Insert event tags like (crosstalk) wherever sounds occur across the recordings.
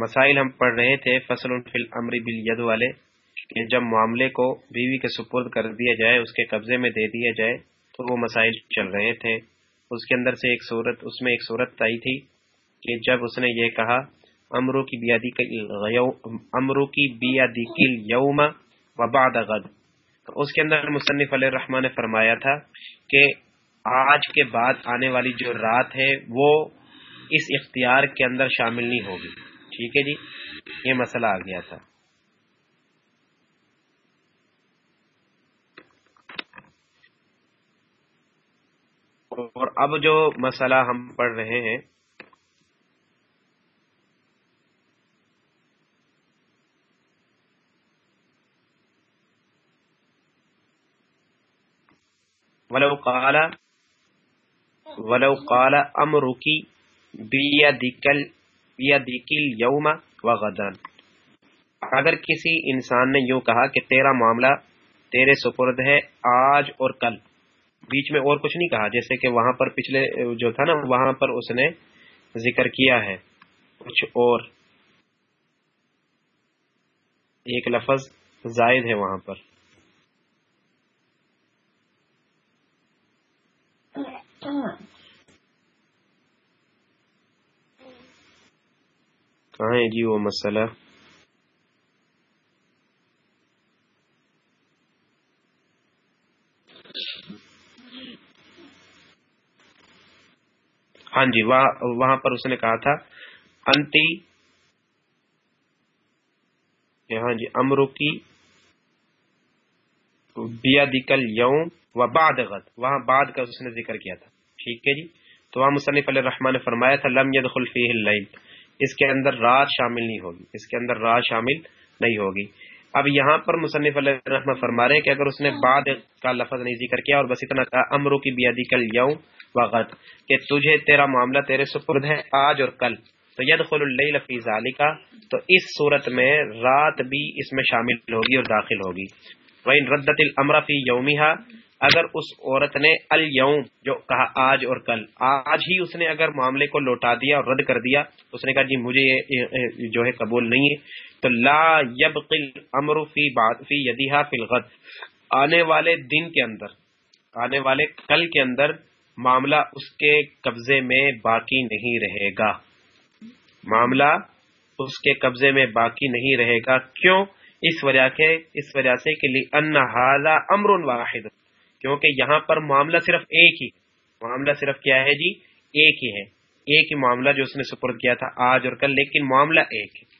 مسائل ہم پڑھ رہے تھے، فصل الفل امر بل والے، کہ جب معاملے کو بیوی کے سپرد کر دیا جائے، اس کے قبضے میں دے دیا جائے، تو وہ مسائل چل رہے تھے۔ اس کے اندر سے ایک صورت، اس میں ایک صورت آئی تھی کہ جب اس نے یہ کہا، امرو کی بیادی امرو کی بیادی کل یوم وباد غد۔ تو اس کے اندر مصنف علیہ الرحمٰن نے فرمایا تھا کہ آج کے بعد آنے والی جو رات ہے، وہ اس اختیار کے اندر شامل نہیں ہوگی۔ ٹھیک ہے جی؟ یہ مسئلہ آ گیا تھا۔ اور اب جو مسئلہ ہم پڑھ رہے ہیں۔ ولو قال ولو قال امرکی بیدکل بیدکل یوم وغدان اگر کسی انسان نے یوں کہا کہ تیرا معاملہ تیرے سپرد ہے آج اور کل، بیچ میں اور کچھ نہیں کہا، جیسے کہ وہاں پر پچھلے جو تھا نا، وہاں پر اس نے ذکر کیا ہے۔ کچھ اور۔ ایک لفظ زائد ہے وہاں پر۔ کہاں ہے جی وہ مسئلہ۔ ہاں جی وہاں پر اس نے کہا تھا، انتی ہاں جی امرو کی بیادکل یوم و بعد غد۔ وہاں بعد کا اس نے ذکر کیا تھا۔ ٹھیک ہے جی؟ تو وہاں مصنف علیہ الرحمٰن نے فرمایا تھا، لم يدخل فیہ اللیل۔ اس کے اندر رات شامل نہیں ہوگی، اس کے اندر رات شامل نہیں ہوگی۔ اب یہاں پر مصنف علیہ الرحمٰن فرما رہے ہیں کہ اگر اس نے بعد کا لفظ نہیں ذکر کیا اور بس اتنا کہا، امرو کی بیادی کل یوم وغد، کہ تجھے تیرا معاملہ تیرے سپرد ہے آج اور کل۔ تو یدخل اللیل فی ذالکا، تو اس صورت میں رات بھی اس میں شامل ہوگی اور داخل ہوگی۔ وَإِن رَدَّتِ الْأَمْرَ فِي يَوْمِهَا اگر اس عورت نے اليوم جو کہا آج اور کل، آج ہی اس نے اگر معاملے کو لوٹا دیا اور رد کر دیا، اس نے کہا جی مجھے یہ جو ہے قبول نہیں ہے، تو لا يبقي الامر فی بعد، فی یدیھا فی الغد۔ آنے والے دن کے اندر، آنے والے کل کے اندر معاملہ اس کے قبضے میں باقی نہیں رہے گا۔ معاملہ اس کے قبضے میں باقی نہیں رہے گا۔ کیوں؟ اس وجہ کے، اس وجہ سے کہ امر واحد۔ کیونکہ یہاں پر معاملہ صرف ایک ہی معاملہ صرف کیا ہے جی؟ ایک ہی ہے۔ ایک ہی معاملہ جو اس نے سپرد کیا تھا آج اور کل، لیکن معاملہ ایک ہے۔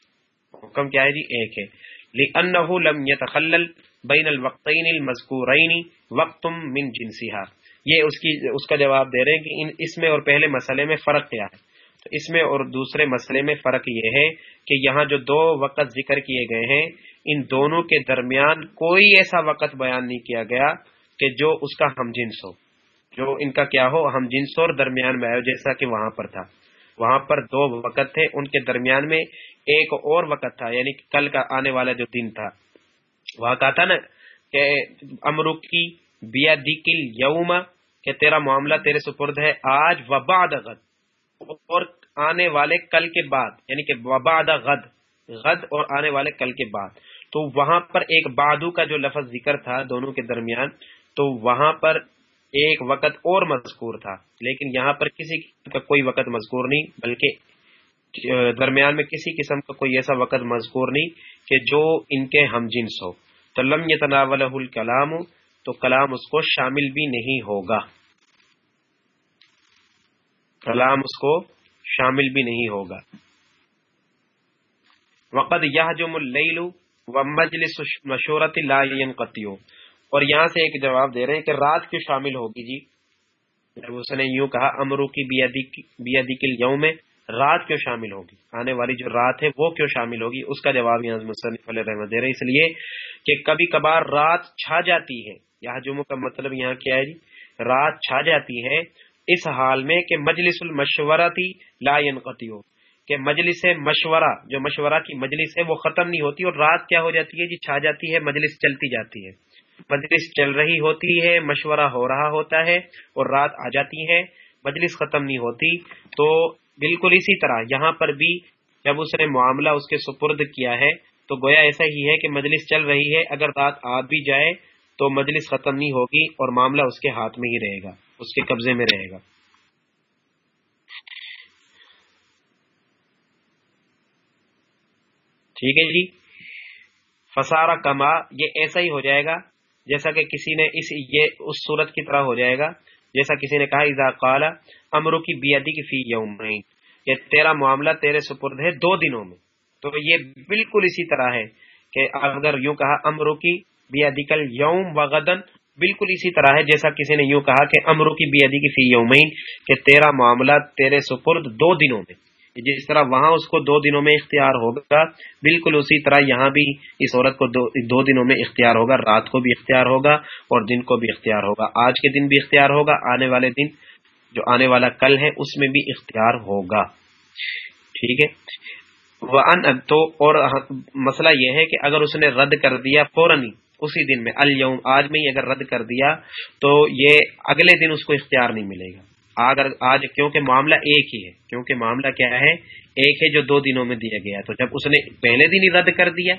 حکم کیا ہے جی؟ ایک ہے۔ لِأَنَّهُ لَمْ يَتَخَلَّلْ بَيْنَ الْوَقْتَيْنِ الْمَذْكُورَيْنِ وَقْتٌ مِّن جِنسِهَا۔ یہ اس کی اس کا جواب دے رہے ہیں کہ اس میں اور پہلے مسئلے میں فرق کیا ہے۔ تو اس میں اور دوسرے مسئلے میں فرق یہ ہے کہ یہاں جو دو وقت ذکر کیے گئے ہیں، ان دونوں کے درمیان کوئی ایسا وقت بیان نہیں کیا گیا کہ جو اس کا ہم جنس ہو، جو ان کا کیا ہو، ہم جنس اور درمیان میں آئے جیسا کہ وہاں پر تھا۔ وہاں پر دو وقت تھے، ان کے درمیان میں ایک اور وقت تھا یعنی کل کا آنے والا جو دن تھا۔ وہاں کہا تھا نا کہ امرک کی بیا دکل یوما کہ تیرا معاملہ تیرے سپرد ہے آج وباد غد۔ اور آنے والے کل کے بعد یعنی کہ وباد غد غد اور آنے والے کل کے بعد۔ تو وہاں پر ایک بادو کا جو لفظ ذکر تھا دونوں کے درمیان تو وہاں پر ایک وقت اور مذکور تھا، لیکن یہاں پر کسی کا کوئی وقت مذکور نہیں، بلکہ درمیان میں کسی قسم کا کوئی ایسا وقت مذکور نہیں کہ جو ان کے ہم جنس ہو۔ تو لم یتناول الکلام، تو کلام اس کو شامل بھی نہیں ہوگا۔ کلام اس کو شامل بھی نہیں ہوگا۔ وقد یہ جو مل و مجلس مشورت لا قطیو اور یہاں سے ایک جواب دے رہے ہیں کہ رات کیوں شامل ہوگی جی؟ اس نے یوں کہا، امرو کی بیادی کل یوم میں رات کیوں شامل ہوگی؟ آنے والی جو رات ہے وہ کیوں شامل ہوگی؟ اس کا جواب یہاں مصنف علیہ رحمت دے رہے اس لیے کہ کبھی کبھار رات چھا جاتی ہے۔ یہاں جمعہ کا مطلب یہاں کیا ہے جی؟ رات چھا جاتی ہے۔ اس حال میں کہ مجلس المشورتی لا ينقطع ہو کہ مجلس مشورہ، جو مشورہ کی مجلس ہے وہ ختم نہیں ہوتی اور رات کیا ہو جاتی ہے جی؟ چھا جاتی ہے، مجلس چلتی جاتی ہے۔ مجلس چل رہی ہوتی ہے، مشورہ ہو رہا ہوتا ہے اور رات آ جاتی ہے، مجلس ختم نہیں ہوتی۔ تو بالکل اسی طرح یہاں پر بھی جب اس نے معاملہ اس کے سپرد کیا ہے، تو گویا ایسا ہی ہے کہ مجلس چل رہی ہے۔ اگر رات آ بھی جائے تو مجلس ختم نہیں ہوگی اور معاملہ اس کے ہاتھ میں ہی رہے گا، اس کے قبضے میں رہے گا۔ ٹھیک ہے جی؟ فسارا کما، یہ ایسا ہی ہو جائے گا۔ جیسا کہ کسی نے اس یہ اس صورت کی طرح ہو جائے گا، جیسا کسی نے کہا، اذا قال امرو کی بیادی کی فی یومین یہ تیرا معاملہ تیرے سپرد ہے دو دنوں میں۔ تو یہ بالکل اسی طرح ہے کہ اگر یوں کہا امرو کی بیادی کل یوم و غدن بالکل اسی طرح ہے جیسا کسی نے یوں کہا کہ امرو کی بیادی کی فی یومین، کہ تیرا معاملہ تیرے سپرد دو دنوں میں۔ جس طرح وہاں اس کو دو دنوں میں اختیار ہوگا، بالکل اسی طرح یہاں بھی اس عورت کو دو دو دنوں میں اختیار ہوگا، رات کو بھی اختیار ہوگا اور دن کو بھی اختیار ہوگا۔ آج کے دن بھی اختیار ہوگا، آنے والے دن جو آنے والا کل ہے، اس میں بھی اختیار ہوگا۔ ٹھیک ہے؟ وہ ان تو اور مسئلہ یہ ہے کہ اگر اس نے رد کر دیا فوراً اسی دن میں الوم آج میں ہی اگر رد کر دیا، تو یہ اگلے دن اس کو اختیار نہیں ملے گا۔ اگر آج کیونکہ معاملہ ایک ہی ہے، کیونکہ معاملہ کیا ہے؟ ایک ہے جو دو دنوں میں دیا گیا۔ تو جب اس نے پہلے دن ہی رد کر دیا،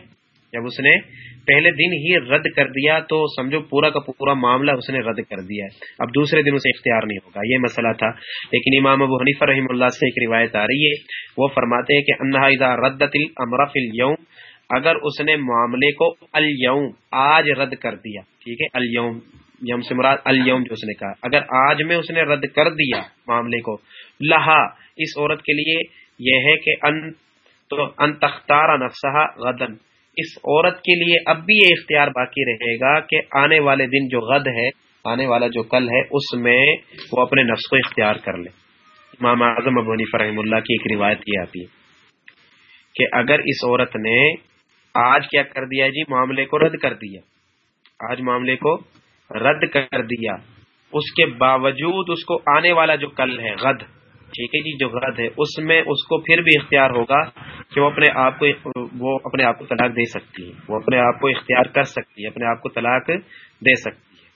جب اس نے پہلے دن ہی رد کر دیا، تو سمجھو پورا کا پورا معاملہ اس نے رد کر دیا۔ اب دوسرے دن اسے اختیار نہیں ہوگا۔ یہ مسئلہ تھا۔ لیکن امام ابو حنیف رحم اللہ سے ایک روایت آ رہی ہے۔ وہ فرماتے ہیں کہ انہا رد امرف الوم اگر اس نے معاملے کو الوم آج رد کر دیا، ٹھیک ہے؟ الوم یم سے مراد الوم جو اس نے کہا۔ اگر آج میں اس نے رد کر دیا معاملے کو، لہا، اس عورت کے لیے یہ ہے کہ ان تو ان تختار نفسہ غدن اس عورت کے لیے اب بھی یہ اختیار باقی رہے گا کہ آنے والے دن جو غد ہے، آنے والا جو کل ہے، اس میں وہ اپنے نفس کو اختیار کر لے۔ امام اعظم ابونی فرحم اللہ کی ایک روایت یہ آتی ہے کہ اگر اس عورت نے آج کیا کر دیا جی؟ معاملے کو رد کر دیا۔ آج معاملے کو رد کر دیا۔ اس کے باوجود اس کو آنے والا جو کل ہے، غد۔ ٹھیک ہے جی جو غد ہے، اس میں اس کو پھر بھی اختیار ہوگا کہ وہ اپنے آپ کو وہ اپنے آپ کو طلاق دے سکتی ہے۔ وہ اپنے آپ کو اختیار کر سکتی ہے، اپنے آپ کو طلاق دے سکتی ہے۔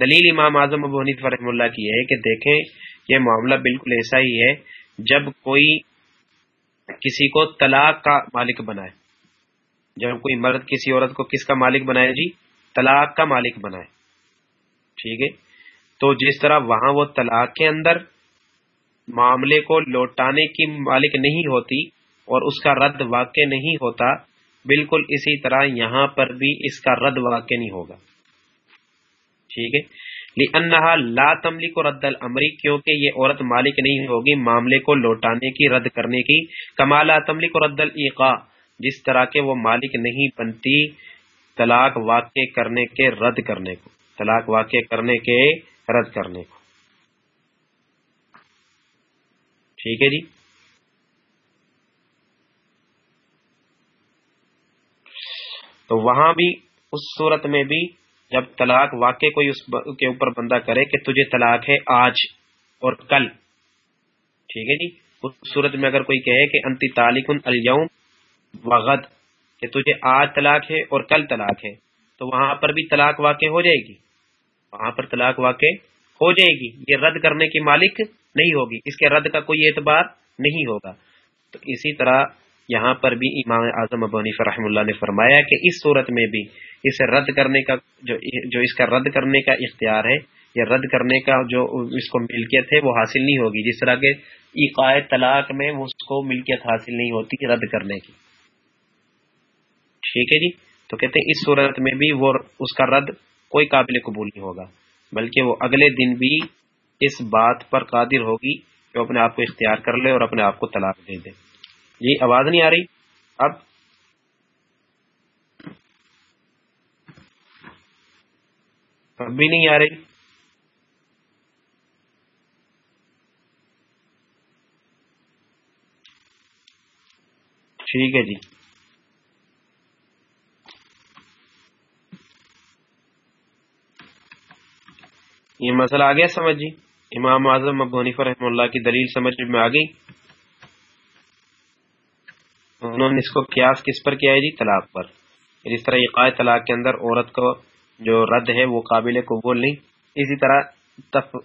دلیل امام اعظم ابو حنیف رحم اللہ کی ہے کہ دیکھیں، یہ معاملہ بالکل ایسا ہی ہے جب کوئی کسی کو طلاق کا مالک بنائے۔ جب کوئی مرد کسی عورت کو کس کا مالک بنائے جی؟ طلاق کا مالک بنائے۔ ٹھیک ہے؟ تو جس طرح وہاں وہ طلاق کے اندر معاملے کو لوٹانے کی مالک نہیں ہوتی اور اس کا رد واقع نہیں ہوتا، بالکل اسی طرح یہاں پر بھی اس کا رد واقع نہیں ہوگا۔ ٹھیک ہے؟ انہا لا تملی کو رد المری کیونکہ یہ عورت مالک نہیں ہوگی معاملے کو لوٹانے کی، رد کرنے کی۔ کمالا تملی کو رد القا جس طرح کے وہ مالک نہیں بنتی طلاق واقع کرنے کے رد کرنے کو، طلاق واقع کرنے کے رد کرنے کو۔ ٹھیک ہے جی؟ تو وہاں بھی، اس صورت میں بھی جب طلاق واقع کوئی اس کے اوپر بندہ کرے کہ تجھے طلاق ہے آج اور کل۔ ٹھیک ہے جی؟ اس صورت میں اگر کوئی کہے کہ انتی تالکن الوم وغد کہ تجھے آج طلاق ہے اور کل طلاق ہے، تو وہاں پر بھی طلاق واقع ہو جائے گی۔ وہاں پر طلاق واقع ہو جائے گی۔ یہ رد کرنے کی مالک نہیں ہوگی، اس کے رد کا کوئی اعتبار نہیں ہوگا۔ تو اسی طرح یہاں پر بھی امام اعظم ابنی فرحم اللہ نے فرمایا کہ اس صورت میں بھی اسے رد کرنے کا جو جو اس کا رد کرنے کا اختیار ہے، یا رد کرنے کا جو اس کو ملکیت ہے، وہ حاصل نہیں ہوگی۔ جس طرح کے عقائد طلاق میں اس کو ملکیت حاصل نہیں ہوتی رد کرنے کی۔ ٹھیک ہے جی؟ تو کہتے ہیں اس صورت میں بھی وہ اس کا رد کوئی قابل قبول نہیں ہوگا، بلکہ وہ اگلے دن بھی اس بات پر قادر ہوگی کہ وہ اپنے آپ کو اختیار کر لے اور اپنے آپ کو طلاق دے دے۔ جی آواز نہیں آ رہی؟ اب اب بھی نہیں آ رہی۔ ٹھیک ہے جی۔ یہ مسئلہ آ گیا سمجھ جی۔ امام اعظم ابو حنیفہ رحم اللہ کی دلیل سمجھ میں آ گئی۔ انہوں نے اس کو قیاس کس پر کیا ہے جی؟ طلاق پر۔ اس طرح عقائد طلاق کے اندر عورت کو جو رد ہے وہ قابل قبول نہیں۔ اسی طرح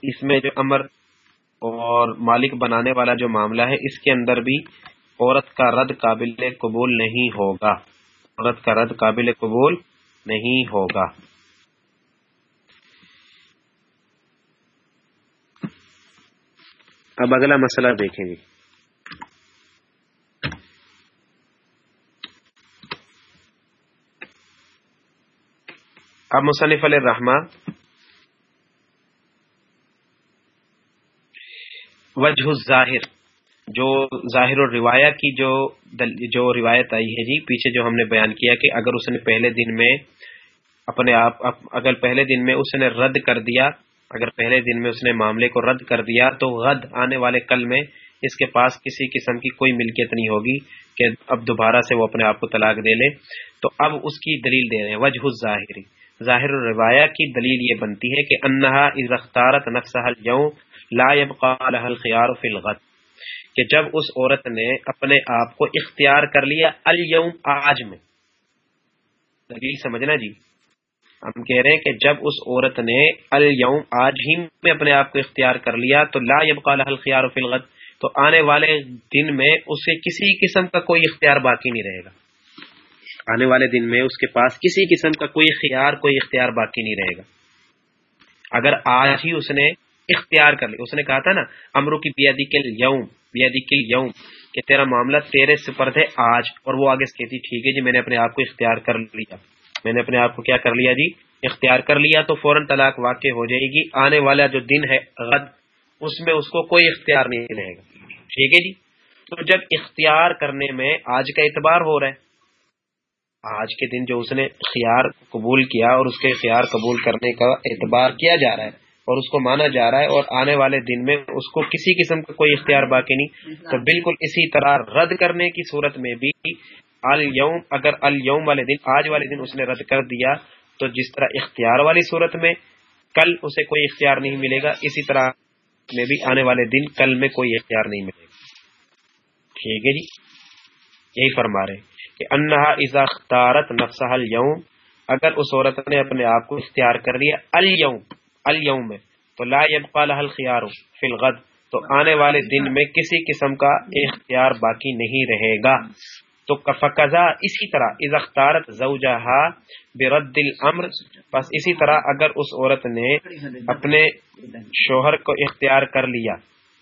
اس میں جو امر اور مالک بنانے والا جو معاملہ ہے، اس کے اندر بھی عورت کا رد قابل قبول نہیں ہوگا۔ عورت کا رد قابل قبول نہیں ہوگا۔ اب اگلا مسئلہ دیکھیں گے۔ اب مصنف علیہ الرحمٰ وجہ الظاہر۔ جو ظاہر الروایہ کی جو جو روایت آئی ہے جی پیچھے جو ہم نے بیان کیا کہ اگر اس نے پہلے دن میں اپنے آپ، اگر پہلے دن میں اس نے رد کر دیا اگر پہلے دن میں اس نے معاملے کو رد کر دیا تو غد آنے والے کل میں اس کے پاس کسی قسم کی کوئی ملکیت نہیں ہوگی کہ اب دوبارہ سے وہ اپنے آپ کو طلاق دے لے۔ تو اب اس کی دلیل دے رہے ہیں، وجہ ظاہری ظاہر الروایہ کی دلیل یہ بنتی ہے کہ انہا اختارت نفسها اليوم لا يبقى لها الخيار في الغد۔ کہ جب اس عورت نے اپنے آپ کو اختیار کر لیا اليوم آج میں۔ دلیل سمجھنا جی؟ ہم کہہ رہے ہیں کہ جب اس عورت نے اليوم آج ہی میں اپنے آپ کو اختیار کر لیا تو لا يبقى لها الخيار في الغد، تو آنے والے دن میں اسے کسی قسم کا کوئی اختیار باقی نہیں رہے گا۔ آنے والے دن میں اس کے پاس کسی قسم کا کوئی خیار، کوئی اختیار باقی نہیں رہے گا۔ اگر آج ہی اس نے اختیار کر لی اس نے کہا تھا نا، امرو کی بیادی کے یوم بیادی کے یوم کہ تیرا معاملہ تیرے سپرد ہے آج، اور وہ آگے کہتی، ٹھیک ہے جی میں نے اپنے آپ کو اختیار کر لیا۔ میں نے اپنے آپ کو کیا کر لیا جی؟ اختیار کر لیا تو فوراً طلاق واقع ہو جائے گی۔ آنے والا جو دن ہے، غد، اس میں اس کو کوئی اختیار نہیں رہے گا۔ ٹھیک ہے جی؟ تو جب اختیار کرنے میں آج کا اعتبار ہو رہا ہے، آج کے دن جو اس نے خیار قبول کیا اور اس کے خیار قبول کرنے کا اعتبار کیا جا رہا ہے اور اس کو مانا جا رہا ہے اور آنے والے دن میں اس کو کسی قسم کا کوئی اختیار باقی نہیں، تو بالکل اسی طرح رد کرنے کی صورت میں بھی الوم اگر الوم والے دن، آج والے دن اس نے رد کر دیا، تو جس طرح اختیار والی صورت میں کل اسے کوئی اختیار نہیں ملے گا، اسی طرح میں بھی آنے والے دن کل میں کوئی اختیار نہیں ملے گا۔ ٹھیک ہے جی؟ یہی فرما رہے کہ انہا ازا اختارت نفسہ اليوم اگر اس عورت نے اپنے آپ کو اختیار کر لیا اليوم اليوم میں، تو لا يبقى لها الخيار الغد، تو آنے والے دن میں کسی قسم کا اختیار باقی نہیں رہے گا۔ تو فقضا اسی طرح از اختارت زوجہا برد الامر، بس اسی طرح اگر اس عورت نے اپنے شوہر کو اختیار کر لیا،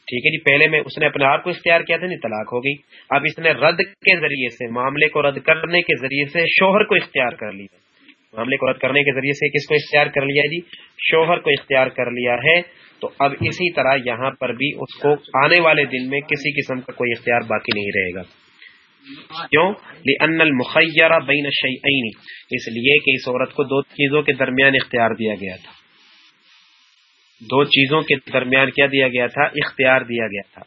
ٹھیک ہے جی پہلے میں اس نے اپنے آپ کو اختیار کیا تھا، نہیں، طلاق ہو گئی۔ اب اس نے رد کے ذریعے سے، معاملے کو رد کرنے کے ذریعے سے شوہر کو اختیار کر لیا۔ معاملے کو رد کرنے کے ذریعے سے کس کو اختیار کر لیا جی؟ شوہر کو اختیار کر لیا ہے۔ تو اب اسی طرح یہاں پر بھی اس کو آنے والے دن میں کسی قسم کا کوئی اختیار باقی نہیں رہے گا۔ کیوں؟ ان المخیرہ بین شعین اس لیے کہ اس عورت کو دو چیزوں کے درمیان اختیار دیا گیا تھا۔ دو چیزوں کے درمیان کیا دیا گیا تھا؟ اختیار دیا گیا تھا۔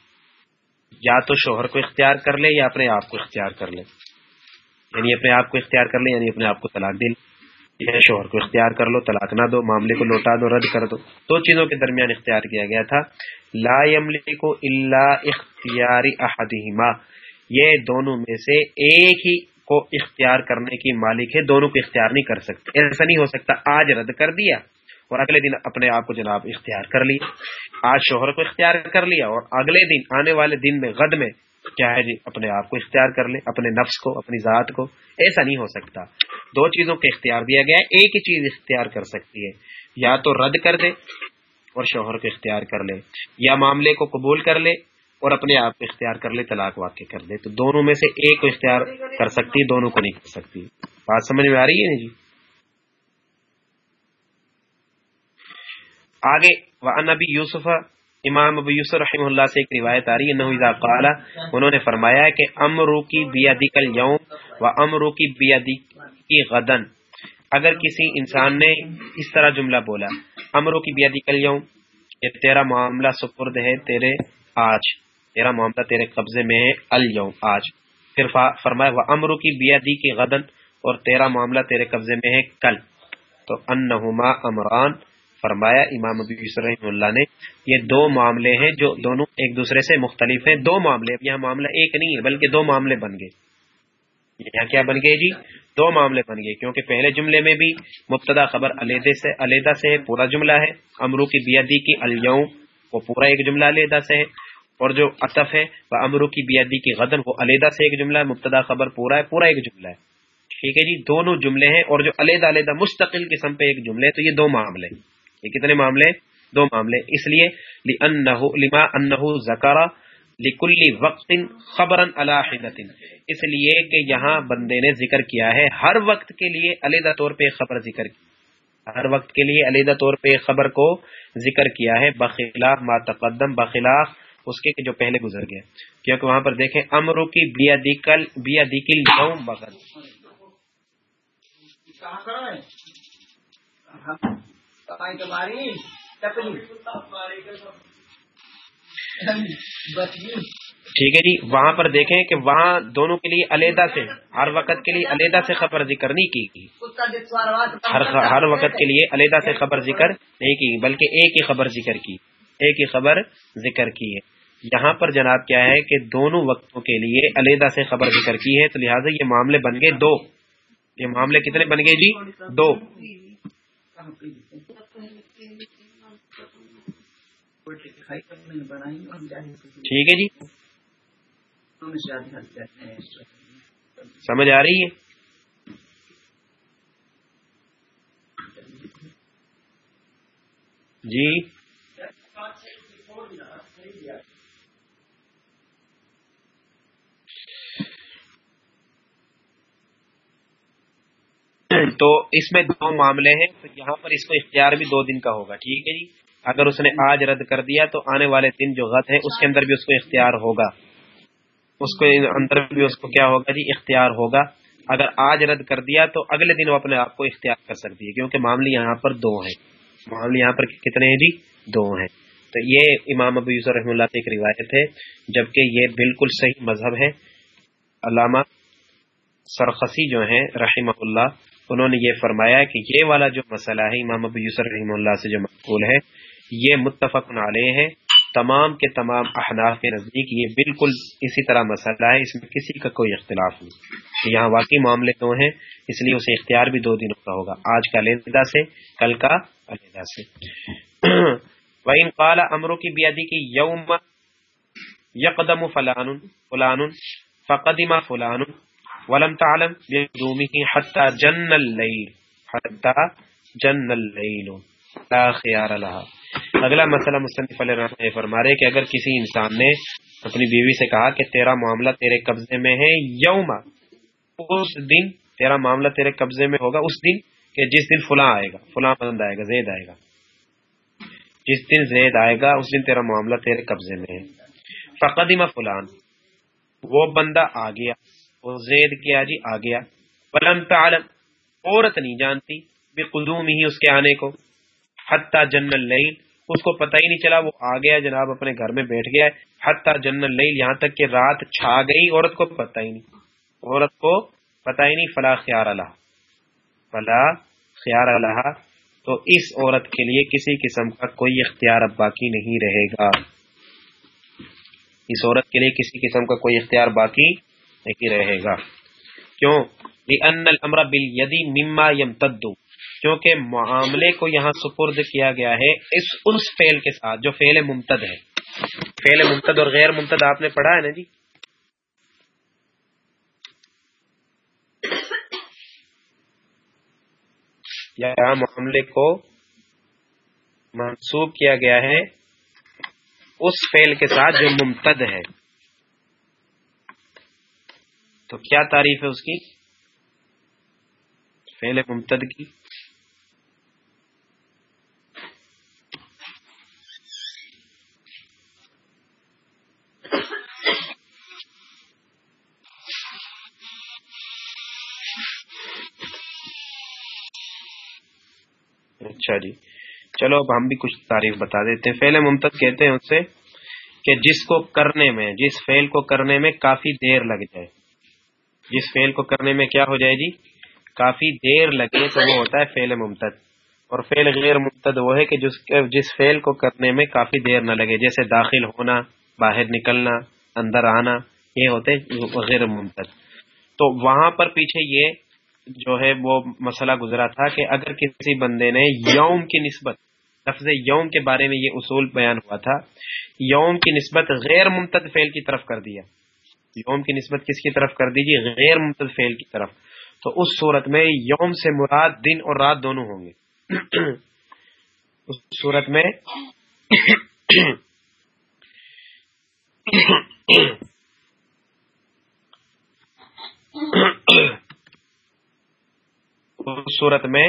یا تو شوہر کو اختیار کر لے یا اپنے آپ کو اختیار کر لے۔ یعنی اپنے آپ کو اختیار کر لے یعنی اپنے آپ کو طلاق دے لے۔ شوہر کو اختیار کر لو، طلاق نہ دو، معاملے کو لوٹا دو، رد کر دو۔ دو چیزوں کے درمیان اختیار کیا گیا تھا۔ لا کو اللہ اختیاری احدہما۔ یہ دونوں میں سے ایک ہی کو اختیار کرنے کی مالک ہے، دونوں کو اختیار نہیں کر سکتے۔ ایسا نہیں ہو سکتا، آج رد کر دیا اور اگلے دن اپنے آپ کو جناب اختیار کر لیا۔ آج شوہر کو اختیار کر لیا اور اگلے دن، آنے والے دن میں غد میں کیا ہے جی اپنے آپ کو اختیار کر لے، اپنے نفس کو، اپنی ذات کو۔ ایسا نہیں ہو سکتا۔ دو چیزوں کا اختیار دیا گیا ہے، ایک ہی چیز اختیار کر سکتی ہے۔ یا تو رد کر دے اور شوہر کو اختیار کر لے، یا معاملے کو قبول کر لے۔ اور اپنے آپ اختیار کر لے، طلاق واقع کر دے تو دونوں میں سے ایک کو اختیار کر سکتی، دونوں کو نہیں کر سکتی۔ بات سمجھ میں آ رہی ہے جی؟ آگے نبی یوسف امام ابو یوسف رحمہ اللہ سے ایک روایت آ رہی ہے قالا انہوں نے فرمایا کہ امرو کی بیادی کل یوم و امرو کی بیادی کی غدن اگر کسی انسان نے اس طرح جملہ بولا امرو کی بیادی کل یوم کہ تیرا معاملہ سپرد ہے، تیرے آج۔ تیرا معاملہ تیرے قبضے میں ہے اليوم آج۔ پھر فرمایا وہ امرو کی بیادی کی غدن اور تیرا معاملہ تیرے قبضے میں ہے کل۔ تو انہما امران فرمایا، امام ابی رحم اللہ نے، یہ دو معاملے ہیں جو دونوں ایک دوسرے سے مختلف ہیں۔ دو معاملے، یہاں معاملہ ایک نہیں ہے، بلکہ دو معاملے بن گئے۔ یہاں کیا بن گئے جی؟ دو معاملے بن گئے، کیونکہ پہلے جملے میں بھی مبتدا خبر علیحدہ سے علیحدہ سے ہے، پورا جملہ ہے۔ امرو کی بیادی کی الوم وہ پورا ایک جملہ علیحدہ سے ہے۔ اور جو اطف ہے وہ امرو کی بیادی کی غدن، وہ علیحدہ سے ایک جملہ ہے، مبتدا خبر پورا ہے، پورا ایک جملہ ہے۔ ٹھیک ہے جی دونوں جملے ہیں اور جو علیحدہ علیحدہ مستقل قسم پہ ایک جملے تو یہ دو معاملے یہ کتنے معاملے دو معاملے اس لیے لما انہ زکارا لکلی وقت خبر اس لیے کہ یہاں بندے نے ذکر کیا ہے، ہر وقت کے لیے علیحدہ طور پہ خبر ذکر کی۔ ہر وقت کے لیے علیحدہ طور پہ خبر کو ذکر کیا ہے، بخلاف ما تقدم، بخلاف اس کے جو پہلے گزر گیا۔ کیونکہ وہاں پر دیکھیں امرو کی بیا دیکل بیا دیکل یوم بغل ٹھیک ہے جی وہاں پر دیکھیں کہ وہاں دونوں کے لیے علیحدہ سے ہر وقت کے لیے علیحدہ سے خبر ذکر نہیں کی گئی۔ ہر وقت کے لیے علیحدہ سے خبر ذکر نہیں کی بلکہ ایک ہی خبر ذکر کی۔ ایک ہی خبر ذکر کی ہے۔ یہاں پر جناب کیا ہے کہ دونوں وقتوں کے لیے علیحدہ سے خبر ذکر کی ہے تو لہٰذا یہ معاملے بن گئے دو۔ یہ معاملے کتنے بن گئے جی؟ دو۔ ٹھیک ہے جی۔ سمجھ آ رہی ہے؟ جی۔ تو اس میں دو معاملے ہیں، تو یہاں پر اس کو اختیار بھی دو دن کا ہوگا، ٹھیک ہے جی؟ اگر اس نے آج رد کر دیا تو آنے والے دن جو غد ہے اس کے اندر بھی اس کو اختیار ہوگا۔ اس کو اندر بھی اس کو کیا ہوگا جی؟ اختیار ہوگا۔ اگر آج رد کر دیا تو اگلے دن وہ اپنے آپ کو اختیار کر سکتی ہے، کیونکہ معاملے یہاں پر دو ہیں۔ معاملے یہاں پر کتنے ہیں جی؟ دو ہیں۔ تو یہ امام ابو یوسف رحم اللہ سے ایک روایت ہے، جبکہ یہ بالکل صحیح مذہب ہے۔ علامہ سرخسی جو ہیں رحمہ اللہ انہوں نے یہ فرمایا کہ یہ والا جو مسئلہ ہے، امام ابو یوسف رحمہ اللہ سے جو مقبول ہے، یہ متفق علیہ ہے۔ تمام کے تمام احناف کے نزدیک یہ بالکل اسی طرح مسئلہ ہے، اس میں کسی کا کوئی اختلاف نہیں۔ یہاں واقعی معاملے تو ہیں، اس لیے اسے اختیار بھی دو دنوں کا ہوگا۔ آج کا علیحدہ سے، کل کا علیحدہ سے۔ (clears throat) وَإِن قَالَ امرو کی بیادی کی یوم یقدم فلان فلان، فقدم فلان۔ ولم تعلم بدومه حتى جن الليل، حتى جن الليل. لا خيار لها. اگلا مسئلہ مصنف علیہ رحمہ فرما رہے کہ اگر کسی انسان نے اپنی بیوی سے کہا کہ تیرا معاملہ تیرے قبضے میں ہے، یوم اس دن تیرا معاملہ تیرے قبضے میں ہوگا، اس دن کہ جس دن فلاں آئے گا، فلاں بند آئے گا، زید آئے گا۔ جس دن زید آئے گا، اس دن تیرا معاملہ تیرے قبضے میں ہے۔ فقدم فلان، وہ بندہ آ گیا وہ زید کیا جی آ گیا۔ فلم تعلم، عورت نہیں جانتی بے قدوم ہی اس کے آنے کو۔ حتیٰ جن اللیل، اس کو پتہ ہی نہیں چلا، وہ آ گیا، جناب اپنے گھر میں بیٹھ گیا۔ حتیٰ جن اللیل، یہاں تک کہ رات چھا گئی، عورت کو پتہ ہی نہیں۔ عورت کو پتہ ہی نہیں، فلا خیار اللہ فلا خیار اللہ تو اس عورت کے لیے کسی قسم کا کوئی اختیار اب باقی نہیں رہے گا۔ اس عورت کے لیے کسی قسم کا کوئی اختیار باقی نہیں رہے گا۔ کیوں؟ الامر بالیدی مما یمتد کیونکہ معاملے کو یہاں سپرد کیا گیا ہے اس اس فیل کے ساتھ جو فیل ممتد ہے۔ فیل ممتد اور غیر ممتد آپ نے پڑھا ہے نا جی؟ یا معاملے کو منسوخ کیا گیا ہے اس فیل کے ساتھ جو ممتد ہے۔ تو کیا تعریف ہے اس کی؟ فیل ممتد کی۔ اچھا جی۔ چلو اب ہم بھی کچھ تعریف بتا دیتے ہیں۔ فیل ممتد کہتے ہیں اس سے کہ جس کو کرنے میں، جس فیل کو کرنے میں کافی دیر لگ جائے۔ جس فیل کو کرنے میں کیا ہو جائے جی کافی دیر لگے تو وہ ہوتا ہے فیل ممتد۔ اور فیل غیر ممتد وہ ہے کہ جس جس فیل کو کرنے میں کافی دیر نہ لگے، جیسے داخل ہونا، باہر نکلنا، اندر آنا، یہ ہوتے غیر ممتد۔ تو وہاں پر پیچھے یہ جو ہے وہ مسئلہ گزرا تھا کہ اگر کسی بندے نے یوم کی نسبت، لفظ یوم کے بارے میں یہ اصول بیان ہوا تھا، یوم کی نسبت غیر ممتد فعل کی طرف کر دیا۔ یوم کی نسبت کس کی طرف کر دیجیے غیر ممتد فعل کی طرف۔ تو اس صورت میں یوم سے مراد دن اور رات دونوں ہوں گے۔ (clears throat) اس صورت میں (clears throat) اس صورت میں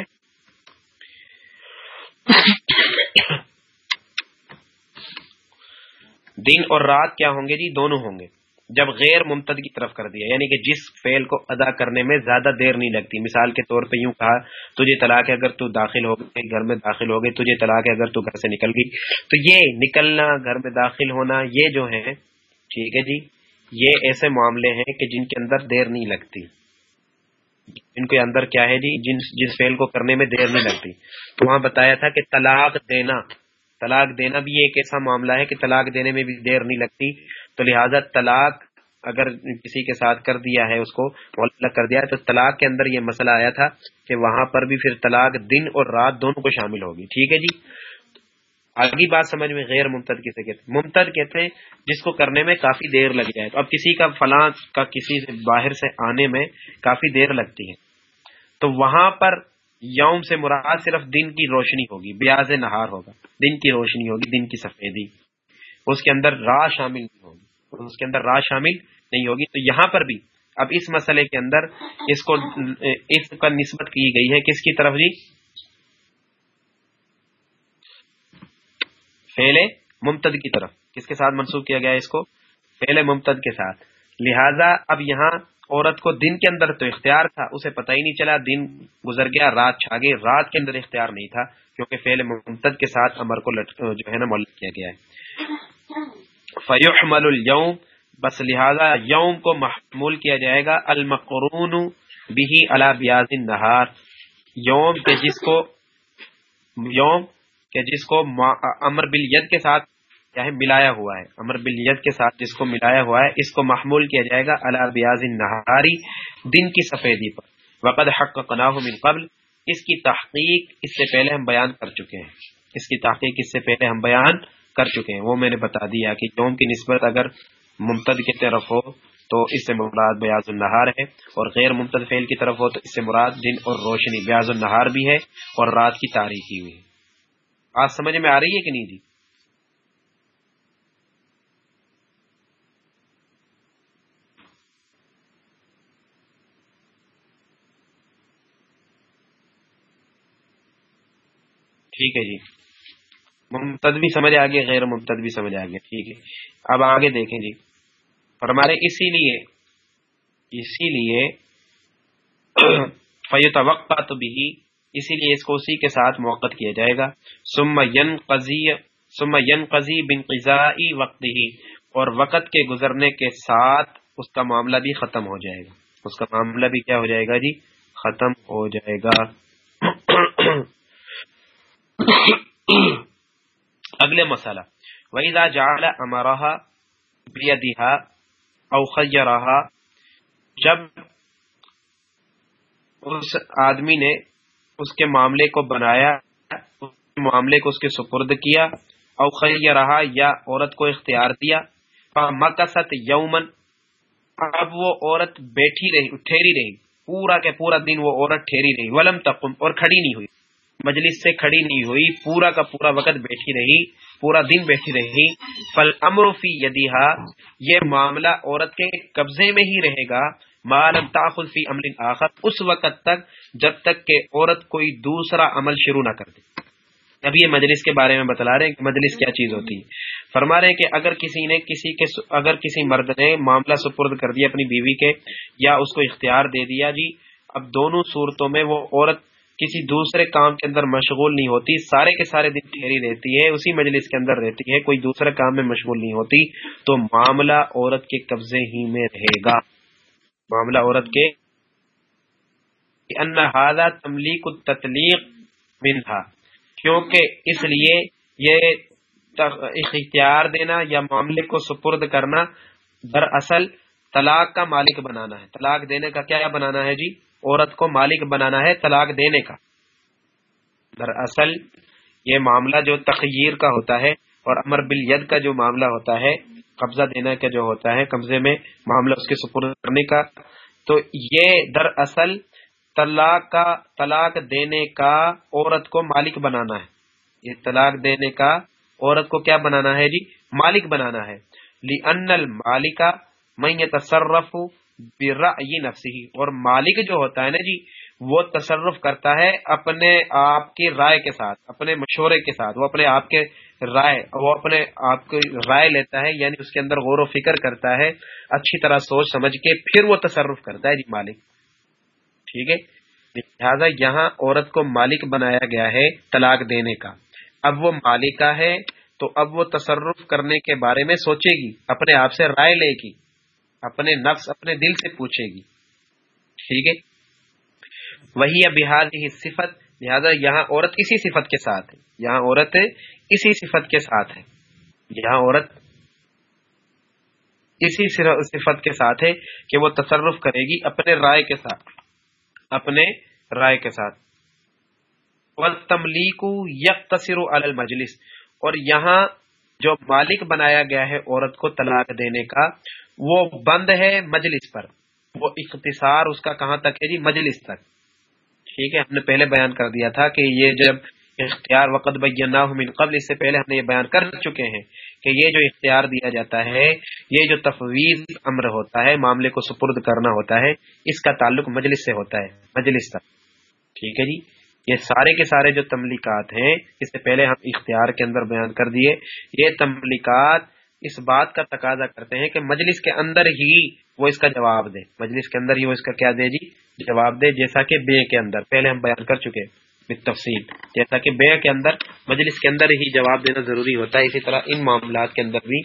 دن اور رات کیا ہوں گے؟ جی دونوں ہوں گے۔ جب غیر ممتد کی طرف کر دیا یعنی کہ جس فیل کو ادا کرنے میں زیادہ دیر نہیں لگتی۔ مثال کے طور پہ یوں کہا، تجھے طلاق ہے اگر تو داخل ہو گئے گھر میں داخل ہو گئے تجھے طلاق ہے اگر تو گھر سے نکل گئی۔ تو یہ نکلنا، گھر میں داخل ہونا، یہ جو ہے ٹھیک ہے جی یہ ایسے معاملے ہیں کہ جن کے اندر دیر نہیں لگتی۔ ان کے اندر کیا ہے جی؟ جن جس فیل کو کرنے میں دیر نہیں لگتی۔ تو وہاں بتایا تھا کہ طلاق دینا طلاق دینا بھی ایک ایسا معاملہ ہے کہ طلاق دینے میں بھی دیر نہیں لگتی۔ تو لہٰذا طلاق اگر کسی کے ساتھ کر دیا ہے، اس کو معلق کر دیا ہے، تو طلاق کے اندر یہ مسئلہ آیا تھا کہ وہاں پر بھی پھر طلاق دن اور رات دونوں کو شامل ہوگی۔ ٹھیک ہے جی؟ آگی بات سمجھ میں غیر ممتد کسے کہتے ہیں؟ ممتد کہتے ہیں جس کو کرنے میں کافی دیر لگ جائے۔ تو اب کسی کا فلاں کا کسی سے باہر سے آنے میں کافی دیر لگتی ہے۔ تو وہاں پر یوم سے مراد صرف دن کی روشنی ہوگی، بیاض نہار ہوگا۔ دن کی روشنی ہوگی، دن کی سفیدی۔ اس کے اندر راہ شامل نہیں ہوگی اس کے اندر راہ شامل نہیں ہوگی۔ تو یہاں پر بھی اب اس مسئلے کے اندر اس کو اس کا نسبت کی گئی ہے۔ کس کی طرف جی؟ فیل ممتد کی طرف۔ کس کے ساتھ منسوخ کیا گیا اس کو؟ فیل ممتد کے ساتد لہذا اب یہاں عورت کو دن کے اندر تو اختیار تھا، اسے پتہ ہی نہیں چلا۔ دن گزر گیا، رات چھا گئی، رات کے اندر اختیار نہیں تھا، کیونکہ فیل ممتد کے ساتھ امر کو جو ہے نا مولد کیا گیا ہے۔ فیحمل اليوم، بس لہذا یوم کو محمول کیا جائے گا، المقرون بھی بیاض نہار یوم کے جس کو یوم کے جس کو امر بالید کے ساتھ ملایا ہوا ہے۔ امر بلیت کے ساتھ جس کو ملایا ہوا ہے، اس کو محمول کیا جائے گا اللہ بیاض نہاری دن کی سفیدی پر۔ وقد حق من قبل۔ اس کی تحقیق اس سے پہلے ہم بیان کر چکے ہیں۔ اس کی تحقیق اس سے پہلے ہم بیان کر چکے ہیں۔ وہ میں نے بتا دیا کہ یوم کی نسبت اگر ممتد کی طرف ہو تو اس سے مراد بیاض النہار ہے اور غیر ممتد فعل کی طرف ہو تو اس سے مراد دن اور روشنی۔ بیاض النہار بھی ہے اور رات کی تاریخی ہوئی آج سمجھ میں آ رہی ہے کہ نہیں جی؟ ٹھیک ہے جی۔ ممتد بھی سمجھ آ گیا غیر ممتد بھی سمجھ آ گیا ٹھیک ہے۔ اب آگے دیکھیں جی۔ ہمارے اسی لیے اسی لیے فیت وقت بھی اسی لیے اس کو اسی کے ساتھ موقع کیا جائے گا۔ سم ین قزی سم ین قزی بن قزائی وقت ہی اور وقت کے گزرنے کے ساتھ اس کا معاملہ بھی ختم ہو جائے گا۔ اس کا معاملہ بھی کیا ہو جائے گا جی؟ ختم ہو جائے گا۔ (clears throat) (clears throat) (clears throat) اگلے مسئلہ۔ وَإِذَا جَعَلَ أَمَرَهَا بِيَدِهَا أَوْ خَيَّرَهَا، جب اس آدمی نے اس کے معاملے کو بنایا معاملے کو اس کے سپرد کیا او خیرہا یا عورت کو اختیار دیا فَمَكَسَتْ يَوْمًا، اب وہ عورت بیٹھی رہی، ٹھہری رہی، پورا کے پورا دن وہ عورت ٹھہری رہی، ولم تقم، اور کھڑی نہیں ہوئی۔ مجلس سے کھڑی نہیں ہوئی، پورا کا پورا وقت بیٹھی رہی، پورا دن بیٹھی رہی۔ فل امر فی یدیحا یہ معاملہ عورت کے قبضے میں ہی رہے گا۔ معلوم تاخل فی عمل آخر، اس وقت تک جب تک کہ عورت کوئی دوسرا عمل شروع نہ کر دے۔ اب یہ مجلس کے بارے میں بتلا رہے ہیں کہ مجلس کیا چیز ہوتی ہے۔ فرما رہے ہیں کہ اگر کسی نے کسی کے اگر کسی مرد نے معاملہ سپرد کر دیا اپنی بیوی کے یا اس کو اختیار دے دیا جی اب دونوں صورتوں میں وہ عورت کسی دوسرے کام کے اندر مشغول نہیں ہوتی، سارے کے سارے دن ٹھہری رہتی ہے، اسی مجلس کے اندر رہتی ہے، کوئی دوسرے کام میں مشغول نہیں ہوتی، تو معاملہ عورت کے قبضے ہی میں رہے گا۔ معاملہ عورت کے تملیق تتلیق منہا کیونکہ اس لیے یہ اختیار دینا یا معاملے کو سپرد کرنا دراصل طلاق کا مالک بنانا ہے۔ طلاق دینے کا کیا بنانا ہے جی؟ عورت کو مالک بنانا ہے طلاق دینے کا۔ دراصل یہ معاملہ جو تخیر کا ہوتا ہے اور امر بالید کا جو معاملہ ہوتا ہے، قبضہ دینے کا جو ہوتا ہے قبضے میں معاملہ اس کے سپرد کرنے کا، تو یہ در اصل طلاق کا، طلاق دینے کا عورت کو مالک بنانا ہے۔ یہ طلاق دینے کا عورت کو کیا بنانا ہے جی؟ مالک بنانا ہے۔ لی ان المالکا میں تصرف نفسی اور مالک جو ہوتا ہے نا جی وہ تصرف کرتا ہے اپنے آپ کی رائے کے ساتھ، اپنے مشورے کے ساتھ، وہ اپنے آپ کے رائے، وہ اپنے آپ کی رائے لیتا ہے یعنی اس کے اندر غور و فکر کرتا ہے، اچھی طرح سوچ سمجھ کے پھر وہ تصرف کرتا ہے جی مالک۔ ٹھیک ہے؟ لہٰذا یہاں عورت کو مالک بنایا گیا ہے طلاق دینے کا۔ اب وہ مالکہ ہے تو اب وہ تصرف کرنے کے بارے میں سوچے گی، اپنے آپ سے رائے لے گی۔ اپنے نفس اپنے دل سے پوچھے گی۔ ٹھیک ہے؟ وہی ابحال کی صفت۔ لہٰذا یہاں عورت اسی صفت کے ساتھ ہے۔ یہاں عورت اسی صفت کے ساتھ ہے۔ یہاں عورت اسی صفت کے ساتھ ہے کہ وہ تصرف کرے گی اپنے رائے کے ساتھ۔ اپنے رائے کے ساتھ۔ تملیک یک تصر المجلس۔ اور یہاں جو مالک بنایا گیا ہے عورت کو طلاق دینے کا وہ بند ہے مجلس پر۔ وہ اختصار اس کا کہاں تک ہے؟ جی مجلس تک۔ ٹھیک ہے، ہم نے پہلے بیان کر دیا تھا کہ یہ جب اختیار وقت من قبل، اس سے پہلے ہم نے یہ بیان کر چکے ہیں کہ یہ جو اختیار دیا جاتا ہے، یہ جو تفویض امر ہوتا ہے، معاملے کو سپرد کرنا ہوتا ہے، اس کا تعلق مجلس سے ہوتا ہے، مجلس تک۔ ٹھیک ہے جی یہ سارے کے سارے جو تملیکات ہیں، اس سے پہلے ہم اختیار کے اندر بیان کر دیے۔ یہ تملیکات اس بات کا تقاضا کرتے ہیں کہ مجلس کے اندر ہی وہ اس کا جواب دے۔ مجلس کے اندر ہی وہ اس کا کیا دے جی؟ جواب دے، جیسا کہ بے کے اندر۔ پہلے ہم بیان کر چکے تفصیل جیسا کہ بے کے اندر مجلس کے اندر ہی جواب دینا ضروری ہوتا ہے، اسی طرح ان معاملات کے اندر بھی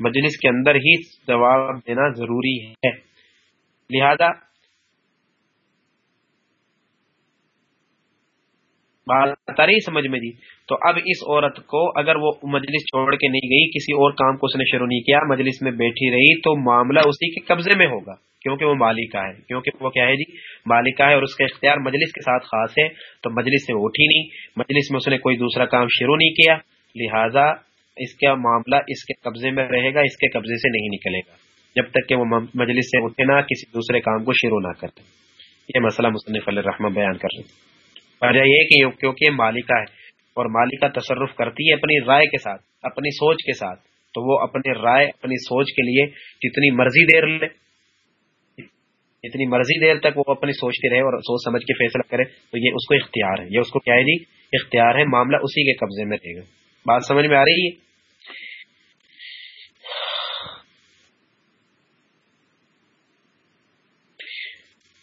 مجلس کے اندر ہی جواب دینا ضروری ہے۔ لہذا بات آ رہی سمجھ میں جی تو اب اس عورت کو اگر وہ مجلس چھوڑ کے نہیں گئی، کسی اور کام کو اس نے شروع نہیں کیا، مجلس میں بیٹھی رہی، تو معاملہ اسی کے قبضے میں ہوگا۔ کیونکہ وہ مالکہ ہے، کیونکہ وہ کیا ہے جی؟ مالکہ ہے اور اس کا اختیار مجلس کے ساتھ خاص ہے۔ تو مجلس سے اٹھی نہیں، مجلس میں اس نے کوئی دوسرا کام شروع نہیں کیا۔ لہذا اس کا معاملہ اس کے قبضے میں رہے گا، اس کے قبضے سے نہیں نکلے گا۔ جب تک کہ وہ مجلس سے اٹھے نہ، کسی دوسرے کام کو شروع نہ کرتے۔ یہ مسئلہ مصنف علیہ رحمہ بیان کر رہے وجہ یہ کہ کیونکہ یہ مالکہ ہے اور مالکہ تصرف کرتی ہے اپنی رائے کے ساتھ، اپنی سوچ کے ساتھ، تو وہ اپنے رائے، اپنی سوچ کے لیے جتنی مرضی دیر لے، جتنی مرضی دیر تک وہ اپنی سوچتے رہے اور سوچ سمجھ کے فیصلہ کرے، تو یہ اس کو اختیار ہے، یہ اس کو کیا ہے جی؟ اختیار ہے، معاملہ اسی کے قبضے میں رہے گا۔ بات سمجھ میں آ رہی ہے؟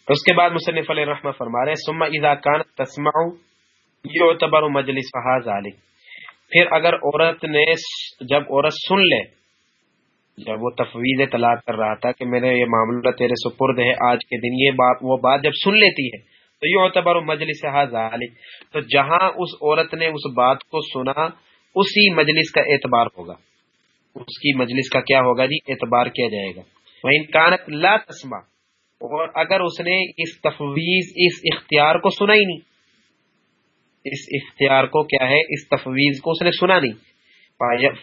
اس کے بعد مصنف علیہ رحمہ فرما رہے سما اذا کان تسمع یعتبر مجلس ذالک پھر اگر عورت نے جب عورت سن لے، جب وہ تفویض طلاق کر رہا تھا کہ میرے یہ معاملہ تیرے سپرد ہے، آج کے دن یہ بات وہ بات جب سن لیتی ہے، تو یہ اعتبار مجلس ذالک تو جہاں اس عورت نے اس بات کو سنا، اسی مجلس کا اعتبار ہوگا۔ اس کی مجلس کا کیا ہوگا جی؟ اعتبار کیا جائے گا۔ وہ انکانت لا تسمع اور اگر اس نے اس تفویض، اس اختیار کو سنا ہی نہیں۔ اس اختیار کو کیا ہے؟ اس تفویض کو اس نے سنا نہیں۔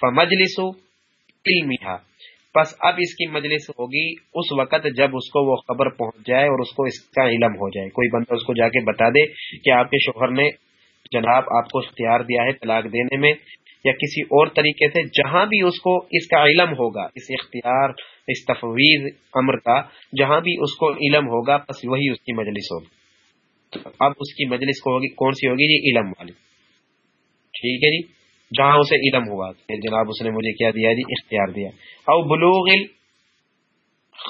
مجلس علمیہ بس اب اس کی مجلس ہوگی۔ اس وقت جب اس کو وہ خبر پہنچ جائے اور اس کو اس کا علم ہو جائے۔ کوئی بندہ اس کو جا کے بتا دے کہ آپ کے شوہر نے جناب آپ کو اختیار دیا ہے طلاق دینے میں۔ یا کسی اور طریقے سے جہاں بھی اس کو اس کا علم ہوگا، اس اختیار، اس تفویض امر کا، جہاں بھی اس کو علم ہوگا، بس وہی اس کی مجلس ہوگی۔ اب اس کی مجلس کو ہوگی، کون سی ہوگی؟ جی علم والی۔ ٹھیک ہے جی؟ جہاں اسے علم ہوا۔ جناب اس نے مجھے کیا دیا جی؟ اختیار دیا۔ او بلوغ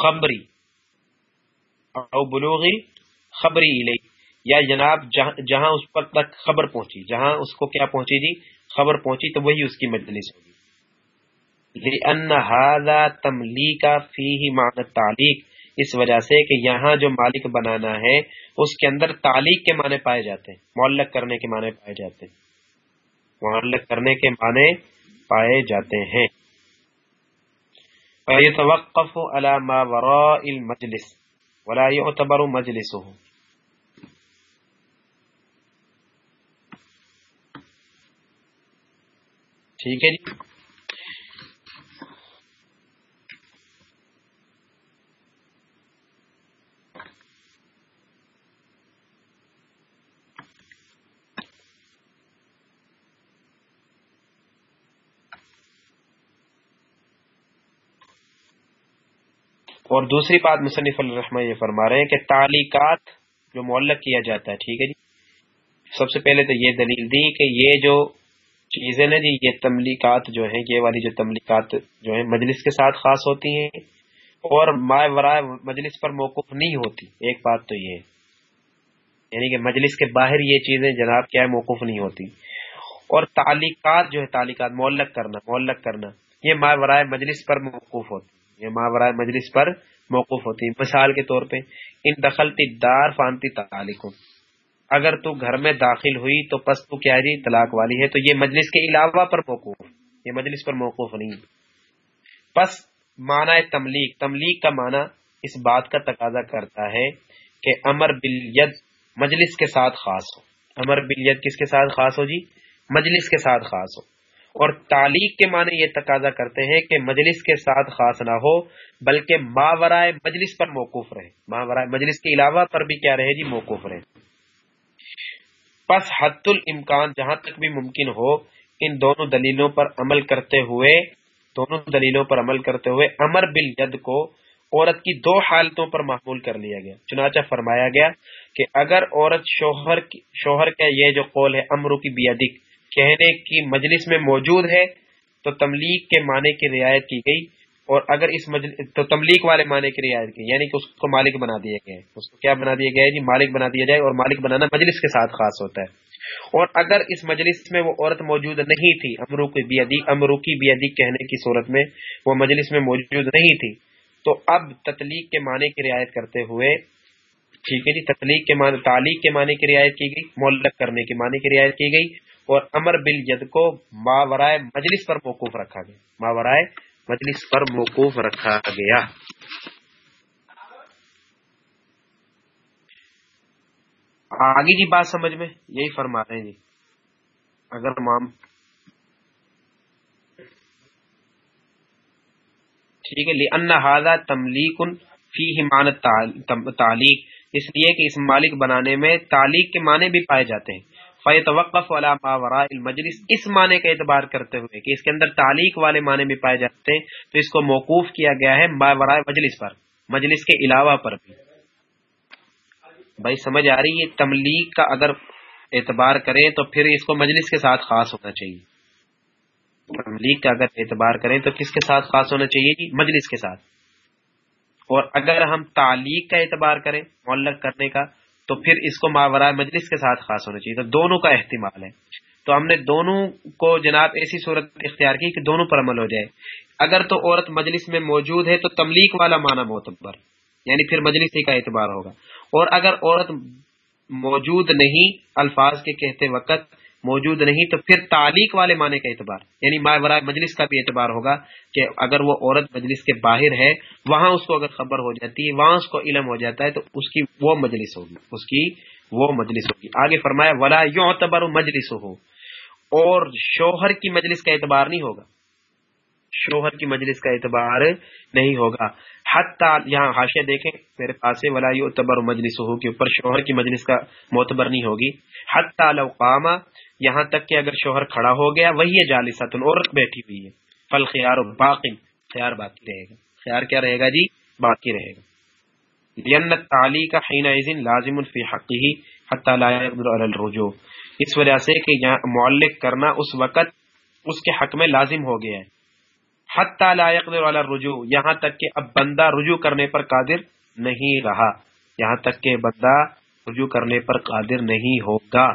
خبری او بلوغ خبری یا جناب جہاں اس پر تک خبر پہنچی، جہاں اس کو کیا پہنچی جی؟ خبر پہنچی تو وہی اس کی مجلس ہوگی۔ تملی کا فی معنی تعلیق اس وجہ سے کہ یہاں جو مالک بنانا ہے، اس کے اندر تعلیق کے معنی پائے جاتے ہیں، معلق کرنے کے معنی پائے جاتے ہیں۔ معلق کرنے کے معنی پائے جاتے ہیں۔ توقف علامہ وراء المجلس ولا يعتبر مجلسه۔ ٹھیک ہے جی۔ اور دوسری بات مصنف الرحمٰ یہ فرما رہے ہیں کہ تعلیقات جو معلق کیا جاتا ہے، ٹھیک ہے جی۔ سب سے پہلے تو یہ دلیل دی کہ یہ جو چیزیں نا جی یہ تملیکات جو ہیں، یہ والی جو تملیکات جو ہیں، مجلس کے ساتھ خاص ہوتی ہیں اور مائع ورائے مجلس پر موقف نہیں ہوتی۔ ایک بات تو یہ یعنی کہ مجلس کے باہر یہ چیزیں جناب کیا ہے موقف نہیں ہوتی۔ اور تعلیقات جو ہے تعلیقات، معلق کرنا معلق کرنا، یہ مائع ورائے مجلس پر موقف ہوتی۔ یہ ماورائے مجلس پر موقف ہوتی۔ ہیں مثال کے طور پہ، ان دخلتی دار فانتی تعلق اگر تو گھر میں داخل ہوئی تو پس تو کیا جی طلاق والی ہے؟ تو یہ مجلس کے علاوہ پر موقوف یہ مجلس پر موقف نہیں۔ پس مانا تملیغ تملیغ کا معنی اس بات کا تقاضا کرتا ہے کہ امر بلید مجلس کے ساتھ خاص ہو۔ امر بلید کس کے ساتھ خاص ہو جی؟ مجلس کے ساتھ خاص ہو۔ اور تعلیق کے معنی یہ تقاضا کرتے ہیں کہ مجلس کے ساتھ خاص نہ ہو، بلکہ ماورائے مجلس پر موقف رہے ماورائے مجلس کے علاوہ پر بھی کیا رہے جی؟ موقف رہے پس حت الامکان جہاں تک بھی ممکن ہو، ان دونوں دلیلوں پر عمل کرتے ہوئے، دونوں دلیلوں پر عمل کرتے ہوئے امر بل کو عورت کی دو حالتوں پر معمول کر لیا گیا۔ چنانچہ فرمایا گیا کہ اگر عورت شوہر شوہر کا یہ جو قول ہے، امرو کی بیادک کہنے کی مجلس میں موجود ہے، تو تملیغ کے معنی کی رعایت کی گئی۔ اور اگر اس مجلس تو تملیغ والے معنی کی رعایت کی یعنی کہ اس کو مالک بنا دیا گیا ہے اس کو کیا بنا دیا گیا ہے جی مالک بنا دیا جائے اور مالک بنانا مجلس کے ساتھ خاص ہوتا ہے۔ اور اگر اس مجلس میں وہ عورت موجود نہیں تھی، امرو کی بیادی، امرو کی بیادی کہنے کی صورت میں وہ مجلس میں موجود نہیں تھی، تو اب تطلیق کے معنی کی رعایت کرتے ہوئے، ٹھیک ہے جی تطلیق کے معنی، تعلیق کے معنی کی رعایت کی گئی مولک کرنے کے معنی کی رعایت کی گئی، اور امر بل ید کو ماورائے مجلس پر موقوف رکھا گیا۔ ماورائے مجلس پر موقوف رکھا گیا۔ آگے جی بات سمجھ میں؟ یہی فرما رہے ہیں جی۔ اگر مام ٹھیک ہے ان تملیق فی حمانت تعلیق اس لیے کہ اس مالک بنانے میں تعلیق کے معنی بھی پائے جاتے ہیں۔ فیتوقف والا ماورا المجلس اس معنی کا اعتبار کرتے ہوئے کہ اس کے اندر تعلیق والے معنی بھی پائے جاتے ہیں، تو اس کو موقوف کیا گیا ہے ماورا مجلس پر، مجلس کے علاوہ پر بھی۔ بھائی، سمجھ آ رہی ہے؟ تملیغ کا اگر اعتبار کریں تو پھر اس کو مجلس کے ساتھ خاص ہونا چاہیے۔ تملیغ کا اگر اعتبار کریں تو کس کے ساتھ خاص ہونا چاہیے جی؟ مجلس کے ساتھ۔ اور اگر ہم تعلیق کا اعتبار کریں، معلق کرنے کا تو پھر اس کو ماورائے مجلس کے ساتھ خاص ہونا چاہیے۔ تو دونوں کا احتمال ہے۔ تو ہم نے دونوں کو جناب ایسی صورت اختیار کی کہ دونوں پر عمل ہو جائے۔ اگر تو عورت مجلس میں موجود ہے تو تملیغ والا معنی معتبر یعنی پھر مجلس ہی کا اعتبار ہوگا۔ اور اگر عورت موجود نہیں، الفاظ کے کہتے وقت موجود نہیں، تو پھر تعلیق والے معنی کا اعتبار یعنی ماورائے مجلس کا بھی اعتبار ہوگا کہ اگر وہ عورت مجلس کے باہر ہے، وہاں اس کو اگر خبر ہو جاتی ہے وہاں اس کو علم ہو جاتا ہے، تو اس کی وہ مجلس ہوگی، اس کی وہ مجلس ہوگی۔ آگے فرمایا، ولا یوں تبر مجلس ہو اور شوہر کی مجلس کا اعتبار نہیں ہوگا۔ شوہر کی مجلس کا اعتبار نہیں ہوگا۔ حتی یہاں حاشیہ دیکھیں، میرے پاس ولا تبر مجلس ہو کے اوپر شوہر کی مجلس کا معتبر نہیں ہوگی۔ حتی لو قامہ یہاں تک کہ اگر شوہر کھڑا ہو گیا، وہی جالسۃ عورت بیٹھی ہوئی ہے۔ فل خیار باقی خیار باقی رہے گا۔ خیار کیا رہے گا جی؟ باقی رہے گا۔ تعلی کا حین لازم الفی حقی حتی لا يقدر الرجوع۔ اس وجہ سے کہ یہاں معلق کرنا اس وقت اس کے حق میں لازم ہو گیا ہے۔ حتی لا يقدر الرجوع۔ یہاں تک کہ اب بندہ رجوع کرنے پر قادر نہیں رہا۔ یہاں تک کہ بندہ رجوع کرنے پر قادر نہیں ہوگا۔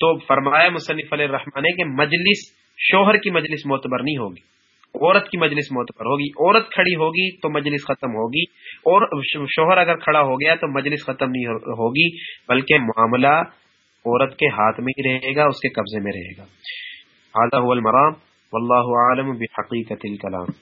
تو فرمایا مصنف علیہ الرحمان کہ مجلس، شوہر کی مجلس معتبر نہیں ہوگی، عورت کی مجلس معتبر ہوگی، عورت کھڑی ہوگی تو مجلس ختم ہوگی، اور شوہر اگر کھڑا ہو گیا تو مجلس ختم نہیں ہوگی، بلکہ معاملہ عورت کے ہاتھ میں ہی رہے گا، اس کے قبضے میں رہے گا۔ المرام، واللہ عالم بحقیقت الکلام۔